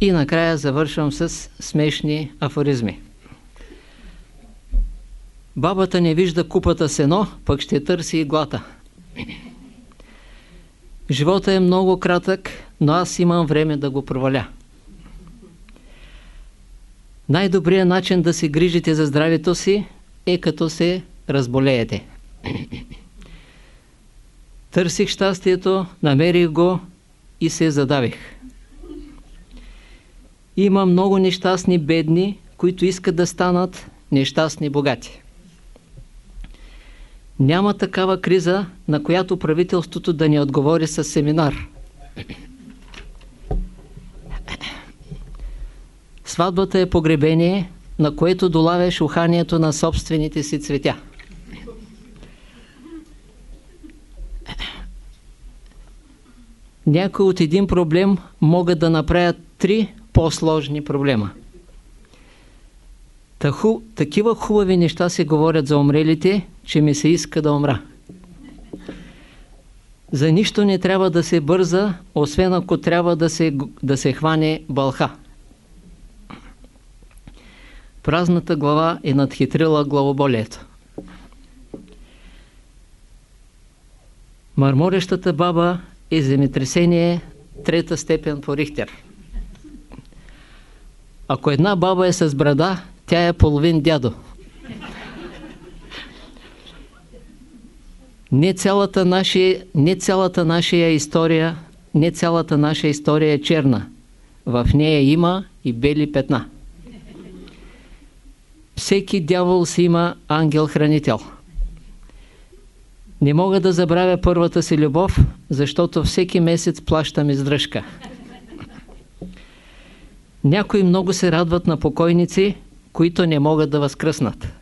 И накрая завършвам с смешни афоризми. Бабата не вижда купата сено, пък ще търси иглата. Живота е много кратък, но аз имам време да го проваля. Най-добрият начин да се грижите за здравето си е като се разболеете. Търсих щастието, намерих го и се задавих. Има много нещастни бедни, които искат да станат нещастни богати. Няма такава криза, на която правителството да ни отговори с семинар. Сватбата е погребение, на което долавяш уханието на собствените си цветя. Някои от един проблем могат да направят три по-сложни проблема. Таху, такива хубави неща се говорят за умрелите, че ми се иска да умра. За нищо не трябва да се бърза, освен ако трябва да се, да се хване бълха. Празната глава е надхитрила главоболието. Марморещата баба е земетресение трета степен по Рихтер. Ако една баба е с брада, тя е половин дядо. Не цялата, наша, не цялата наша история, не цялата наша история е черна. В нея има и бели петна. Всеки дявол си има ангел-хранител. Не мога да забравя първата си любов, защото всеки месец плащам издръжка. Някои много се радват на покойници, които не могат да възкръснат.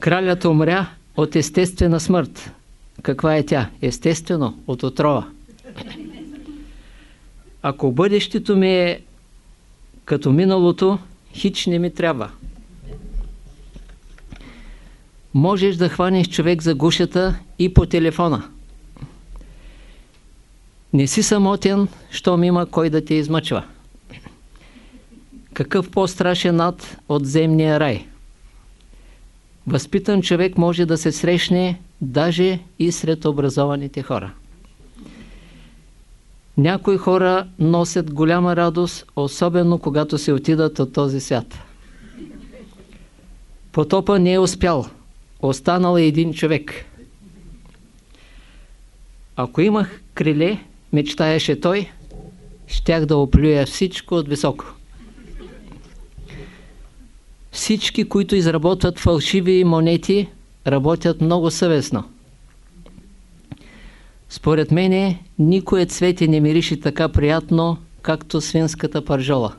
Кралят умря от естествена смърт. Каква е тя? Естествено, от отрова. Ако бъдещето ми е като миналото, хич не ми трябва. Можеш да хванеш човек за гушата и по телефона. Не си самотен, щом има кой да те измъчва. Какъв по-страшен ад от земния рай? Възпитан човек може да се срещне даже и сред образованите хора. Някои хора носят голяма радост, особено когато се отидат от този свят. Потопа не е успял. Останал е един човек. Ако имах криле, мечтаеше той, щях да оплюя всичко от високо. Всички, които изработват фалшиви монети, работят много съвестно. Според мене, никое цвете не мирише така приятно, както свинската пържола.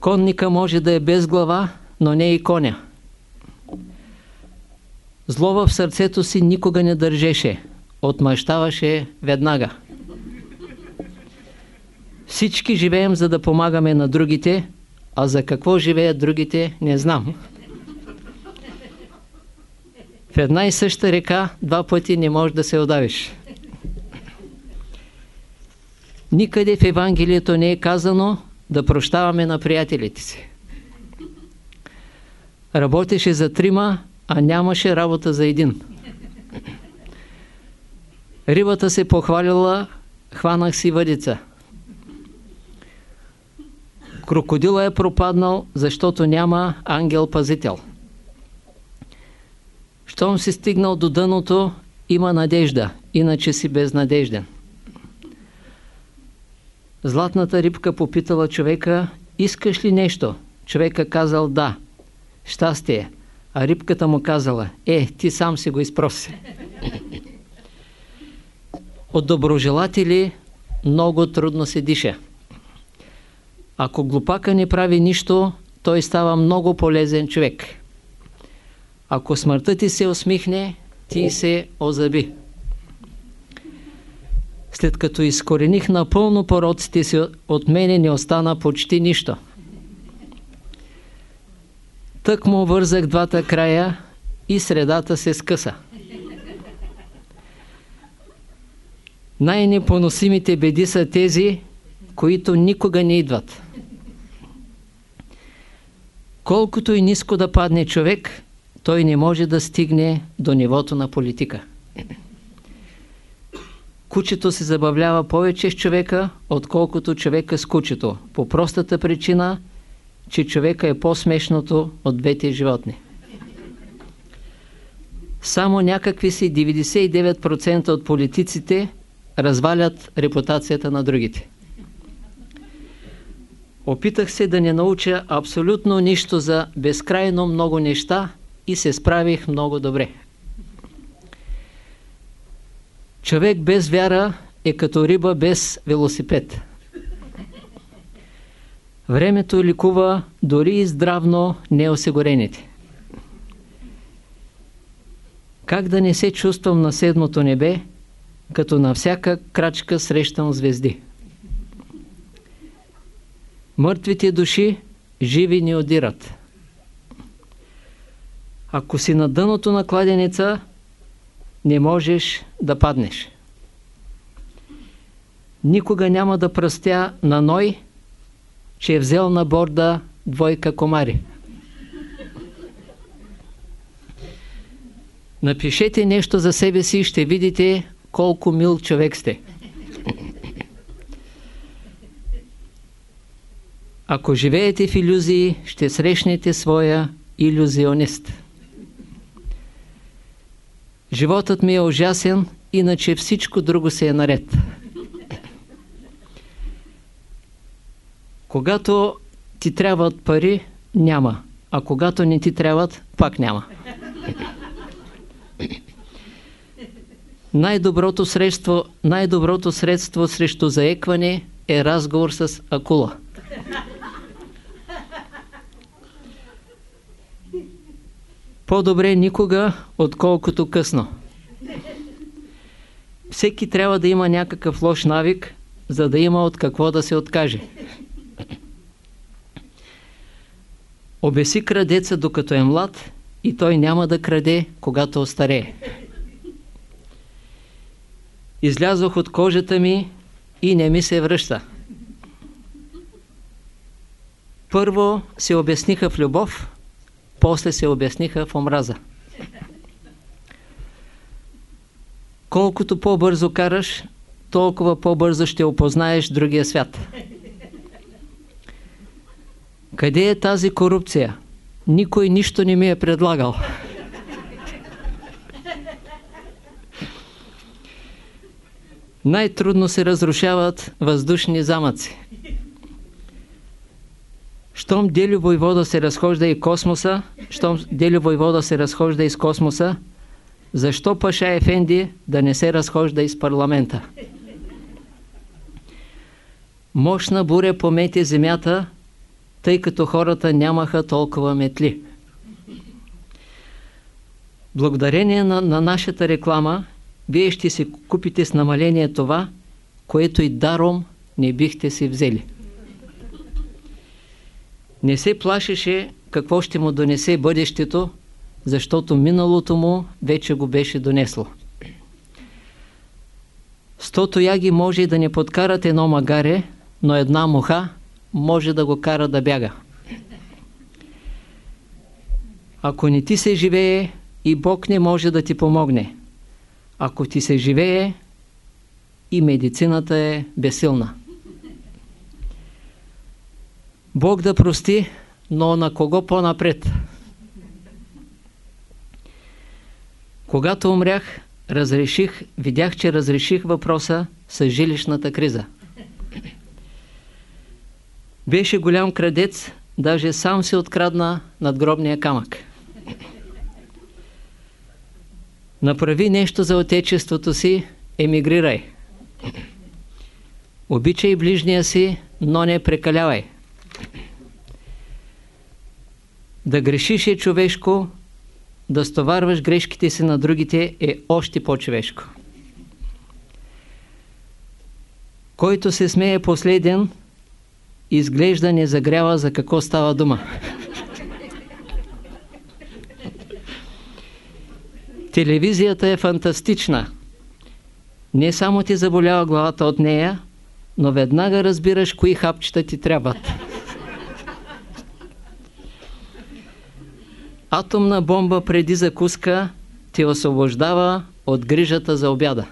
Конника може да е без глава, но не и коня. Зло в сърцето си никога не държеше, отмъщаваше веднага. Всички живеем за да помагаме на другите, а за какво живеят другите, не знам. В една и съща река два пъти не можеш да се отдавиш. Никъде в Евангелието не е казано да прощаваме на приятелите си. Работеше за трима, а нямаше работа за един. Рибата се похвалила, хванах си въдица. Крокодила е пропаднал, защото няма ангел-пазител. Щом си стигнал до дъното, има надежда, иначе си безнадежден. Златната рибка попитала човека, искаш ли нещо? Човека казал да. Щастие. А рибката му казала, е, ти сам си го изпроси. От доброжелатели много трудно се диша. Ако глупака не прави нищо, той става много полезен човек. Ако смъртта ти се усмихне, ти се озаби. След като изкорених напълно пороците си, от мене не остана почти нищо. Тък му вързах двата края и средата се скъса. Най-непоносимите беди са тези, които никога не идват. Колкото и ниско да падне човек, той не може да стигне до нивото на политика. Кучето се забавлява повече с човека, отколкото човека с кучето, по простата причина, че човека е по-смешното от двете животни. Само някакви си 99% от политиците развалят репутацията на другите. Опитах се да не науча абсолютно нищо за безкрайно много неща и се справих много добре. Човек без вяра е като риба без велосипед. Времето ликува дори и здравно неосигурените. Как да не се чувствам на седмото небе, като на всяка крачка срещам звезди? Мъртвите души живи не одират. Ако си на дъното на кладеница, не можеш да паднеш. Никога няма да пръстя на Ной, че е взел на борда двойка комари. Напишете нещо за себе си и ще видите колко мил човек сте. Ако живеете в иллюзии, ще срещнете своя иллюзионист. Животът ми е ужасен, иначе всичко друго се е наред. Когато ти трябват пари, няма. А когато не ти трябват, пак няма. Най-доброто средство, най-доброто средство срещу заекване е разговор с акула. По-добре никога, отколкото късно. Всеки трябва да има някакъв лош навик, за да има от какво да се откаже. Обеси крадеца докато е млад и той няма да краде, когато остарее. Излязох от кожата ми и не ми се връща. Първо се обясниха в любов, после се обясниха в омраза. Колкото по-бързо караш, толкова по-бързо ще опознаеш другия свят. Къде е тази корупция? Никой нищо не ми е предлагал. Най-трудно се разрушават въздушни замъци. Щом Делю Войвода се разхожда и космоса, щом Делю Войвода се разхожда из космоса, защо Паша Ефенди да не се разхожда из парламента? Мощна буря помети земята, тъй като хората нямаха толкова метли. Благодарение на, на нашата реклама, вие ще си купите с намаление това, което и даром не бихте си взели. Не се плашеше какво ще му донесе бъдещето, защото миналото му вече го беше донесло. Стото яги може да не подкарат едно магаре, но една муха може да го кара да бяга. Ако не ти се живее, и Бог не може да ти помогне. Ако ти се живее, и медицината е безсилна. Бог да прости, но на кого по-напред? Когато умрях, разреших, видях, че разреших въпроса с жилищната криза. Беше голям крадец, даже сам се открадна над гробния камък. Направи нещо за отечеството си, емигрирай. Обичай ближния си, но не прекалявай. Да грешиш е човешко, да стоварваш грешките си на другите е още по-човешко. Който се смее последен, изглежда не загрява за какво става дума. Телевизията е фантастична. Не само ти заболява главата от нея, но веднага разбираш кои хапчета ти трябват. Атомна бомба преди закуска ти освобождава от грижата за обяда.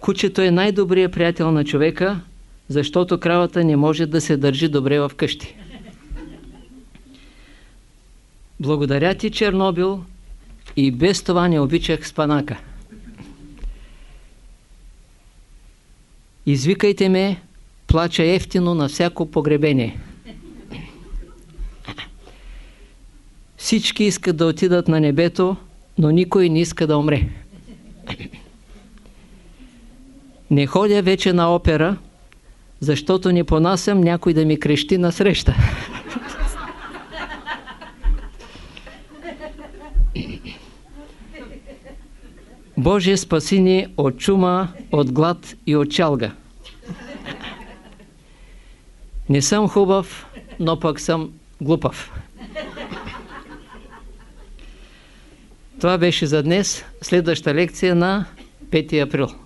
Кучето е най-добрият приятел на човека, защото кравата не може да се държи добре в къщи. Благодаря ти, Чернобил, и без това не обичах спанака. Извикайте ме, плача ефтино на всяко погребение. Всички искат да отидат на небето, но никой не иска да умре. Не ходя вече на опера, защото не понасям някой да ми крещи на среща. Боже, спаси ни от чума, от глад и от чалга. Не съм хубав, но пък съм глупав. Това беше за днес. Следваща лекция на 5 април.